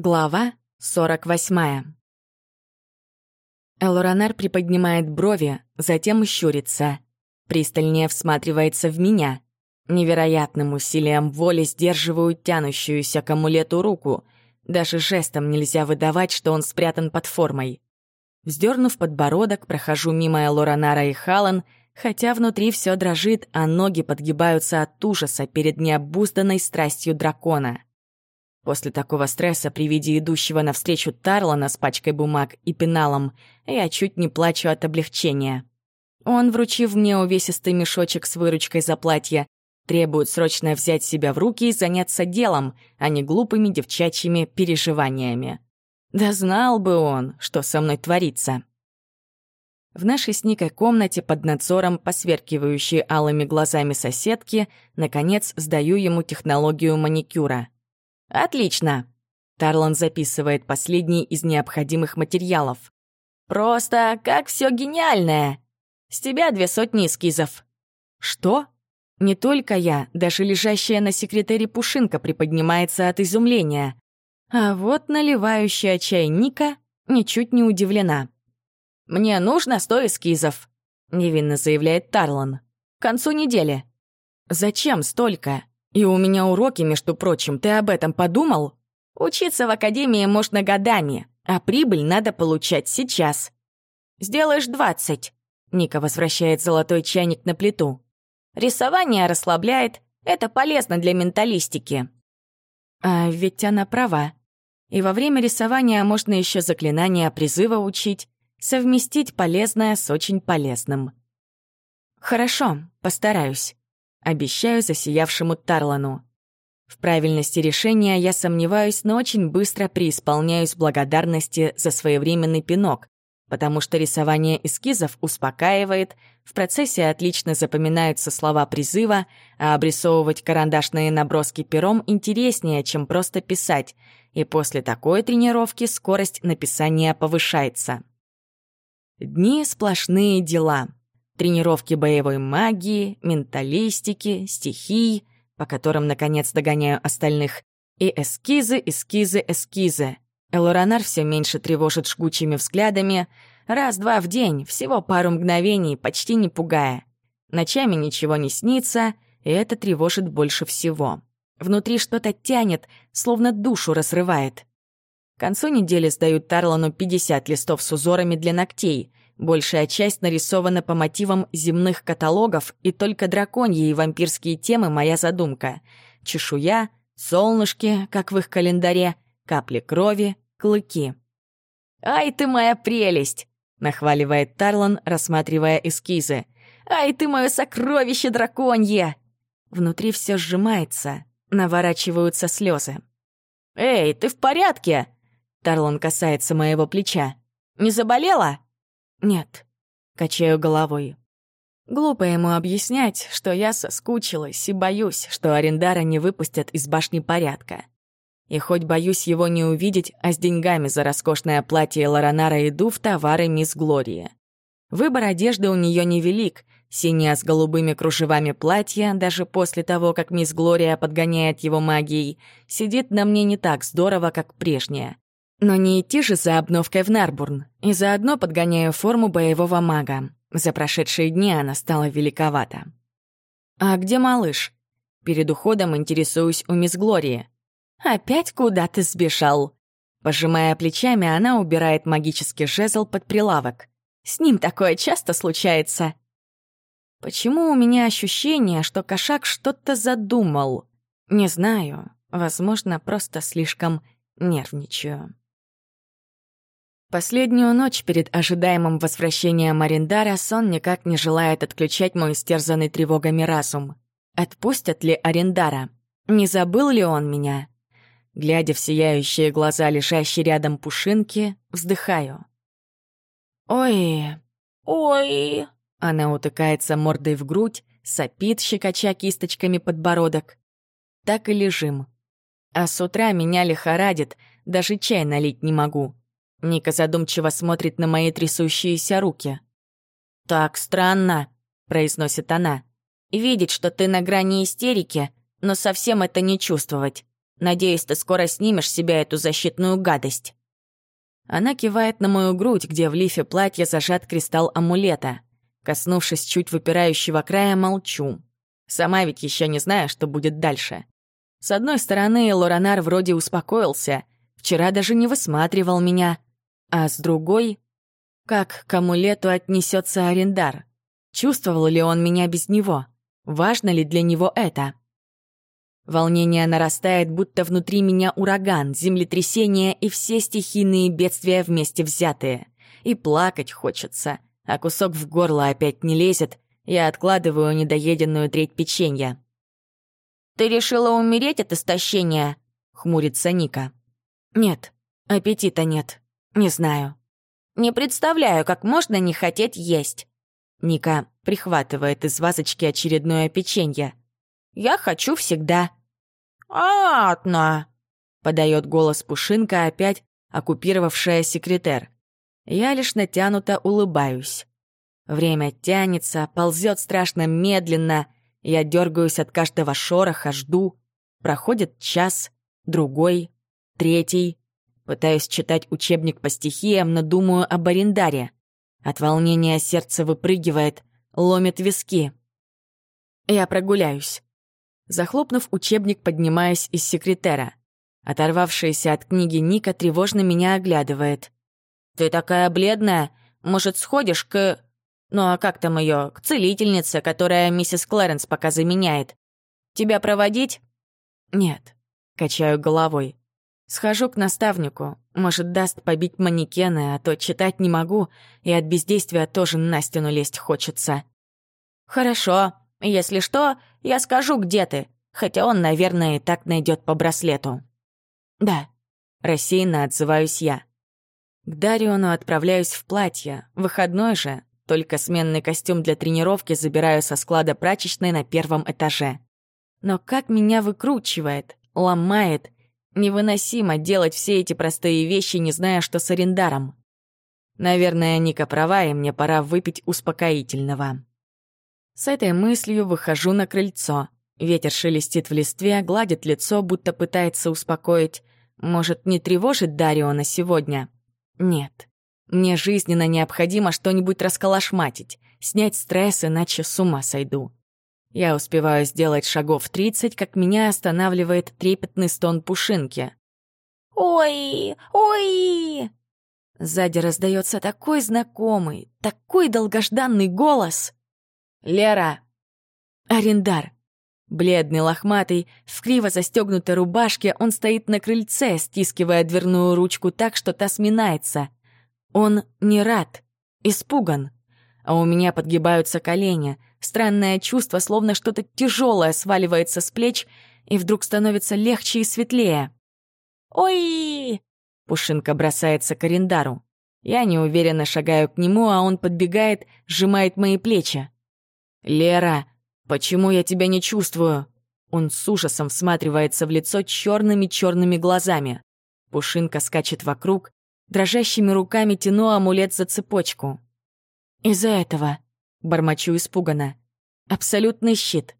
Глава 48. Элоранар приподнимает брови, затем щурится. Пристальнее всматривается в меня. Невероятным усилием воли сдерживаю тянущуюся к амулету руку. Даже жестом нельзя выдавать, что он спрятан под формой. Вздернув подбородок, прохожу мимо Элоранара и Халан, хотя внутри все дрожит, а ноги подгибаются от ужаса перед необузданной страстью дракона — После такого стресса при виде идущего навстречу Тарлана с пачкой бумаг и пеналом я чуть не плачу от облегчения. Он, вручив мне увесистый мешочек с выручкой за платье, требует срочно взять себя в руки и заняться делом, а не глупыми девчачьими переживаниями. Да знал бы он, что со мной творится. В нашей с Никой комнате под надзором, посверкивающей алыми глазами соседки, наконец сдаю ему технологию маникюра — «Отлично!» Тарлан записывает последний из необходимых материалов. «Просто как все гениальное! С тебя две сотни эскизов». «Что?» Не только я, даже лежащая на секретаре Пушинка приподнимается от изумления. А вот наливающая чай Ника ничуть не удивлена. «Мне нужно сто эскизов», — невинно заявляет Тарлан. «К концу недели». «Зачем столько?» И у меня уроки, между прочим, ты об этом подумал? Учиться в академии можно годами, а прибыль надо получать сейчас. Сделаешь двадцать. Ника возвращает золотой чайник на плиту. Рисование расслабляет, это полезно для менталистики. А ведь она права. И во время рисования можно еще заклинания призыва учить, совместить полезное с очень полезным. Хорошо, постараюсь. Обещаю засиявшему Тарлану. В правильности решения я сомневаюсь, но очень быстро преисполняюсь благодарности за своевременный пинок, потому что рисование эскизов успокаивает, в процессе отлично запоминаются слова призыва, а обрисовывать карандашные наброски пером интереснее, чем просто писать, и после такой тренировки скорость написания повышается. Дни сплошные дела — тренировки боевой магии, менталистики, стихий, по которым, наконец, догоняю остальных, и эскизы, эскизы, эскизы. Элоранар все меньше тревожит жгучими взглядами, раз-два в день, всего пару мгновений, почти не пугая. Ночами ничего не снится, и это тревожит больше всего. Внутри что-то тянет, словно душу разрывает. К концу недели сдают Тарлану 50 листов с узорами для ногтей, Большая часть нарисована по мотивам земных каталогов, и только драконьи и вампирские темы — моя задумка. Чешуя, солнышки, как в их календаре, капли крови, клыки. «Ай ты моя прелесть!» — нахваливает Тарлан, рассматривая эскизы. «Ай ты мое сокровище драконье!» Внутри все сжимается, наворачиваются слезы. «Эй, ты в порядке?» Тарлан касается моего плеча. «Не заболела?» «Нет», — качаю головой. Глупо ему объяснять, что я соскучилась и боюсь, что Арендара не выпустят из башни порядка. И хоть боюсь его не увидеть, а с деньгами за роскошное платье Лоранара иду в товары мисс Глории. Выбор одежды у нее невелик, синее с голубыми кружевами платье, даже после того, как мисс Глория подгоняет его магией, сидит на мне не так здорово, как прежняя. Но не идти же за обновкой в Нарбурн, и заодно подгоняю форму боевого мага. За прошедшие дни она стала великовата. «А где малыш?» Перед уходом интересуюсь у мисс Глории. «Опять куда ты сбежал?» Пожимая плечами, она убирает магический жезл под прилавок. «С ним такое часто случается». Почему у меня ощущение, что кошак что-то задумал? Не знаю. Возможно, просто слишком нервничаю. Последнюю ночь перед ожидаемым возвращением Арендара сон никак не желает отключать мой истерзанный тревогами разум. Отпустят ли Арендара? Не забыл ли он меня? Глядя в сияющие глаза лежащей рядом пушинки, вздыхаю. «Ой, ой!» Она утыкается мордой в грудь, сопит, щекоча кисточками подбородок. Так и лежим. А с утра меня лихорадит, даже чай налить не могу. Ника задумчиво смотрит на мои трясущиеся руки. «Так странно», — произносит она. «Видеть, что ты на грани истерики, но совсем это не чувствовать. Надеюсь, ты скоро снимешь себя эту защитную гадость». Она кивает на мою грудь, где в лифе платья зажат кристалл амулета. Коснувшись чуть выпирающего края, молчу. Сама ведь еще не знаю, что будет дальше. С одной стороны, Лоранар вроде успокоился. Вчера даже не высматривал меня. А с другой... Как к амулету отнесется Арендар? Чувствовал ли он меня без него? Важно ли для него это? Волнение нарастает, будто внутри меня ураган, землетрясение и все стихийные бедствия вместе взятые. И плакать хочется, а кусок в горло опять не лезет, я откладываю недоеденную треть печенья. «Ты решила умереть от истощения?» — хмурится Ника. «Нет, аппетита нет. Не знаю». «Не представляю, как можно не хотеть есть». Ника прихватывает из вазочки очередное печенье. «Я хочу всегда». «Атна!» — подает голос Пушинка, опять оккупировавшая секретер. Я лишь натянуто улыбаюсь. Время тянется, ползет страшно медленно. Я дергаюсь от каждого шороха, жду. Проходит час, другой, третий. Пытаюсь читать учебник по стихиям, но думаю об арендаре. От волнения сердце выпрыгивает, ломит виски. Я прогуляюсь. Захлопнув учебник, поднимаюсь из секретера. Оторвавшаяся от книги Ника тревожно меня оглядывает. «Ты такая бледная. Может, сходишь к...» «Ну а как там ее? К целительнице, которая миссис Клэренс пока заменяет. Тебя проводить?» «Нет», — качаю головой. «Схожу к наставнику. Может, даст побить манекены, а то читать не могу, и от бездействия тоже на стену лезть хочется». «Хорошо. Если что, я скажу, где ты, хотя он, наверное, и так найдет по браслету». «Да», — рассеянно отзываюсь я. К Дариону отправляюсь в платье, выходной же, только сменный костюм для тренировки забираю со склада прачечной на первом этаже. Но как меня выкручивает, ломает. Невыносимо делать все эти простые вещи, не зная, что с арендаром. Наверное, Ника права, и мне пора выпить успокоительного. С этой мыслью выхожу на крыльцо. Ветер шелестит в листве, гладит лицо, будто пытается успокоить. Может, не тревожит Дариона сегодня? Нет. Мне жизненно необходимо что-нибудь расколошматить, снять стресс, иначе с ума сойду. Я успеваю сделать шагов тридцать, как меня останавливает трепетный стон пушинки. «Ой! Ой!» Сзади раздается такой знакомый, такой долгожданный голос. «Лера!» «Арендар!» Бледный, лохматый, в криво застегнутой рубашке, он стоит на крыльце, стискивая дверную ручку так, что та сминается. Он не рад, испуган. А у меня подгибаются колени. Странное чувство, словно что-то тяжелое сваливается с плеч, и вдруг становится легче и светлее. «Ой!» Пушинка бросается к арендару. Я неуверенно шагаю к нему, а он подбегает, сжимает мои плечи. «Лера, почему я тебя не чувствую?» Он с ужасом всматривается в лицо черными-черными глазами. Пушинка скачет вокруг, Дрожащими руками тяну амулет за цепочку. «Из-за этого», — бормочу испуганно, — «абсолютный щит».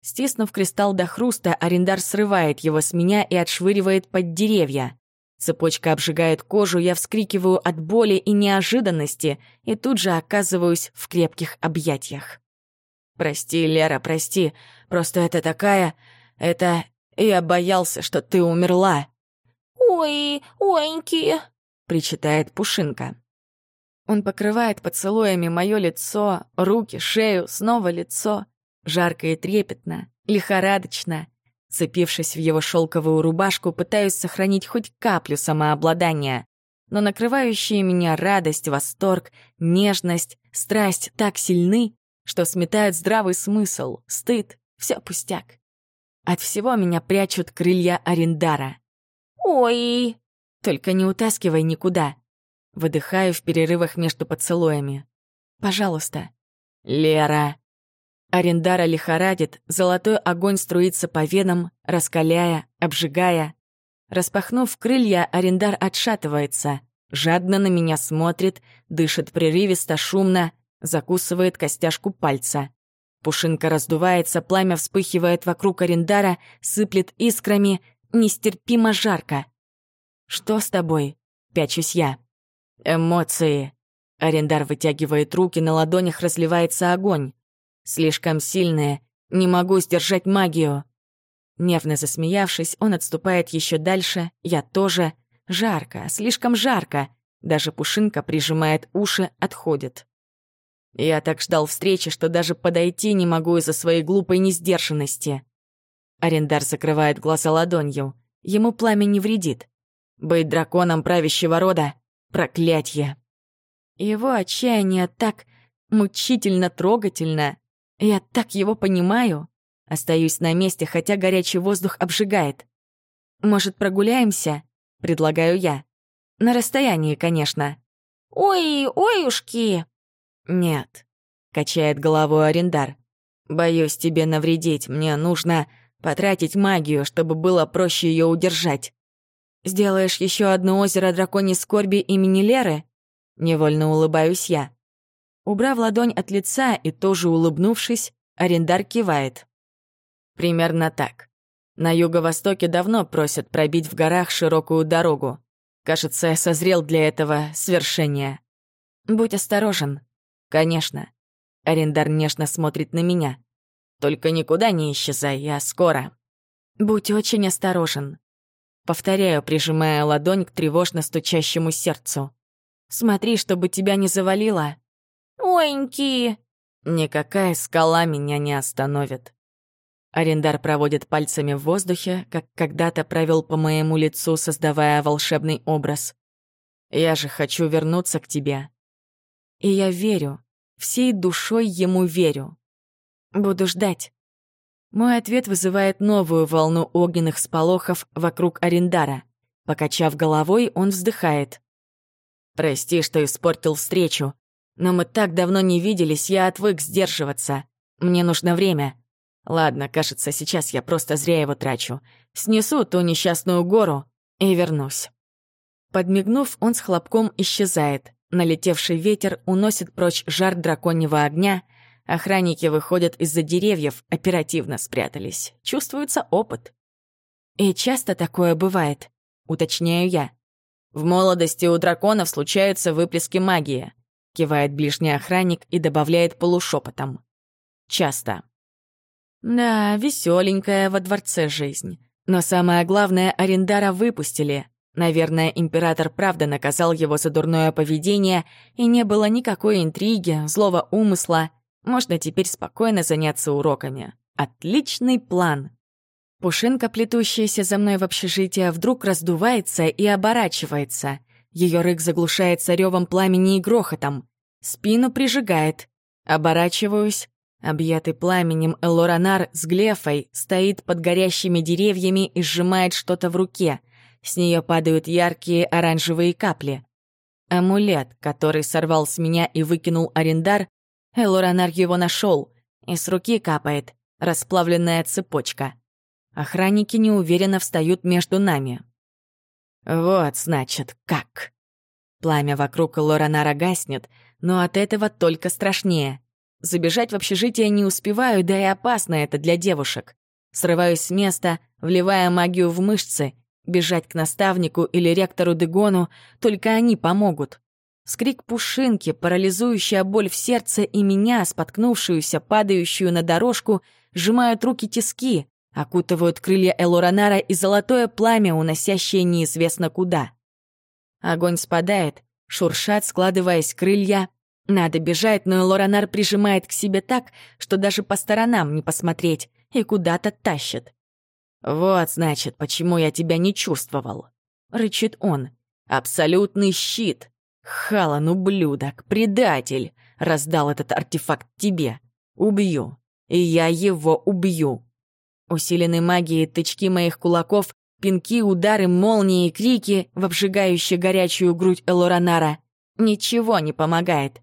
Стиснув кристалл до хруста, арендар срывает его с меня и отшвыривает под деревья. Цепочка обжигает кожу, я вскрикиваю от боли и неожиданности и тут же оказываюсь в крепких объятиях. «Прости, Лера, прости. Просто это такая... Это... Я боялся, что ты умерла». «Ой, ойньки!» причитает Пушинка. Он покрывает поцелуями мое лицо, руки, шею, снова лицо. Жарко и трепетно, лихорадочно. Цепившись в его шелковую рубашку, пытаюсь сохранить хоть каплю самообладания. Но накрывающие меня радость, восторг, нежность, страсть так сильны, что сметают здравый смысл, стыд, все пустяк. От всего меня прячут крылья Арендара. «Ой!» Только не утаскивай никуда. Выдыхаю в перерывах между поцелуями. Пожалуйста. Лера. Арендара лихорадит, золотой огонь струится по венам, раскаляя, обжигая. Распахнув крылья, арендар отшатывается, жадно на меня смотрит, дышит прерывисто, шумно, закусывает костяшку пальца. Пушинка раздувается, пламя вспыхивает вокруг арендара, сыплет искрами, нестерпимо жарко. «Что с тобой?» — пячусь я. «Эмоции». Арендар вытягивает руки, на ладонях разливается огонь. «Слишком сильные. Не могу сдержать магию». Нервно засмеявшись, он отступает еще дальше, я тоже. Жарко, слишком жарко. Даже Пушинка прижимает уши, отходит. Я так ждал встречи, что даже подойти не могу из-за своей глупой несдержанности. Арендар закрывает глаза ладонью. Ему пламя не вредит. Быть драконом правящего рода — проклятье. Его отчаяние так мучительно трогательно. Я так его понимаю. Остаюсь на месте, хотя горячий воздух обжигает. «Может, прогуляемся?» — предлагаю я. На расстоянии, конечно. «Ой, ойушки!» «Нет», — качает головой Арендар. «Боюсь тебе навредить. Мне нужно потратить магию, чтобы было проще ее удержать. Сделаешь еще одно озеро драконьей скорби имени Леры?» Невольно улыбаюсь я. Убрав ладонь от лица и тоже улыбнувшись, Арендар кивает. Примерно так. На юго-востоке давно просят пробить в горах широкую дорогу. Кажется, я созрел для этого свершения. Будь осторожен. Конечно. Арендар нежно смотрит на меня. Только никуда не исчезай, я скоро. Будь очень осторожен. Повторяю, прижимая ладонь к тревожно стучащему сердцу. Смотри, чтобы тебя не завалило. Ойньки! Никакая скала меня не остановит. Арендар проводит пальцами в воздухе, как когда-то провел по моему лицу, создавая волшебный образ. «Я же хочу вернуться к тебе». И я верю, всей душой ему верю. Буду ждать. Мой ответ вызывает новую волну огненных сполохов вокруг Арендара. Покачав головой, он вздыхает. «Прости, что испортил встречу, но мы так давно не виделись, я отвык сдерживаться. Мне нужно время. Ладно, кажется, сейчас я просто зря его трачу. Снесу ту несчастную гору и вернусь. Подмигнув, он с хлопком исчезает. Налетевший ветер уносит прочь жар драконьего огня. Охранники выходят из-за деревьев, оперативно спрятались. Чувствуется опыт. И часто такое бывает, уточняю я. В молодости у драконов случаются выплески магии, кивает ближний охранник и добавляет полушепотом. Часто. Да, веселенькая во дворце жизнь. Но самое главное, Арендара выпустили. Наверное, император правда наказал его за дурное поведение, и не было никакой интриги, злого умысла. Можно теперь спокойно заняться уроками. Отличный план. Пушинка, плетущаяся за мной в общежитие, вдруг раздувается и оборачивается. Ее рык заглушается ревом пламени и грохотом. Спину прижигает. Оборачиваюсь. Объятый пламенем Элоранар с Глефой стоит под горящими деревьями и сжимает что-то в руке. С нее падают яркие оранжевые капли. Амулет, который сорвал с меня и выкинул Арендар, Элоранар его нашел, и с руки капает расплавленная цепочка. Охранники неуверенно встают между нами. Вот, значит, как. Пламя вокруг Лоранара гаснет, но от этого только страшнее. Забежать в общежитие не успеваю, да и опасно это для девушек. Срываюсь с места, вливая магию в мышцы. Бежать к наставнику или ректору Дегону, только они помогут. Скрик пушинки, парализующая боль в сердце и меня, споткнувшуюся, падающую на дорожку, сжимают руки тиски, окутывают крылья Элоранара и золотое пламя, уносящее неизвестно куда. Огонь спадает, шуршат, складываясь крылья, надо бежать, но Лоранар прижимает к себе так, что даже по сторонам не посмотреть, и куда-то тащит. «Вот, значит, почему я тебя не чувствовал», — рычит он. «Абсолютный щит. Халан, ублюдок, предатель, раздал этот артефакт тебе. Убью. И я его убью». Усиленной магией тычки моих кулаков, пинки, удары, молнии и крики в обжигающую горячую грудь Элоранара. Ничего не помогает.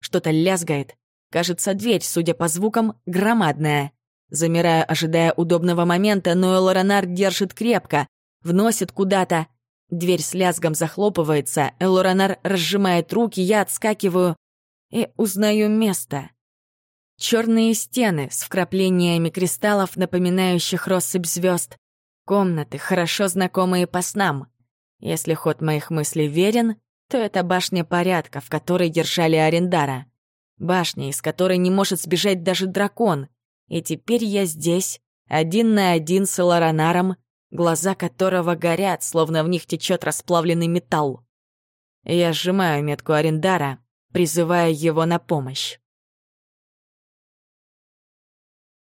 Что-то лязгает. Кажется, дверь, судя по звукам, громадная. Замираю, ожидая удобного момента, но Элоранар держит крепко, вносит куда-то. Дверь с лязгом захлопывается, Элоранар разжимает руки, я отскакиваю и узнаю место. Черные стены с вкраплениями кристаллов, напоминающих россыпь звезд. Комнаты, хорошо знакомые по снам. Если ход моих мыслей верен, то это башня порядка, в которой держали Арендара. Башня, из которой не может сбежать даже дракон. И теперь я здесь, один на один с Эларонаром, глаза которого горят, словно в них течет расплавленный металл. Я сжимаю метку Арендара, призывая его на помощь.